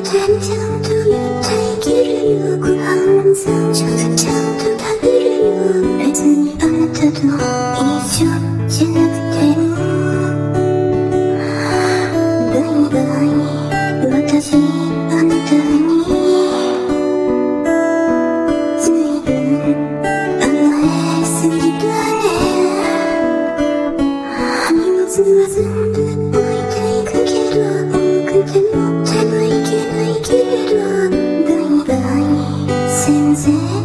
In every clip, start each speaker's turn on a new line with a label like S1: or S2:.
S1: Attention, do you take it? You could answer just もう痛いだけは多くても」「泣けないけれど」「ドンドンに全然。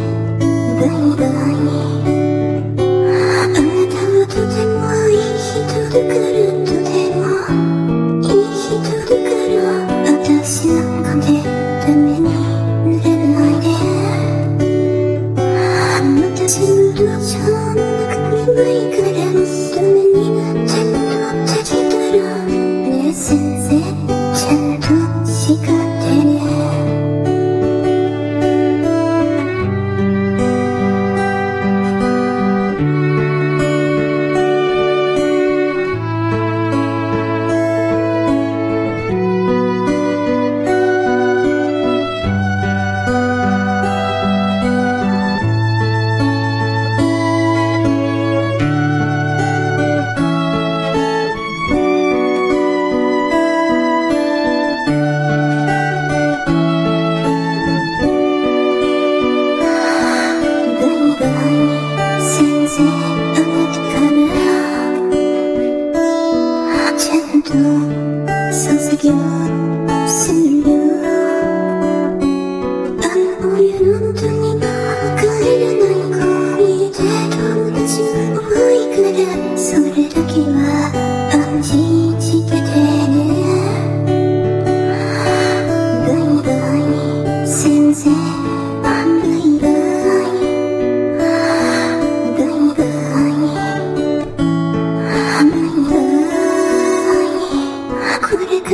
S1: Sözü gör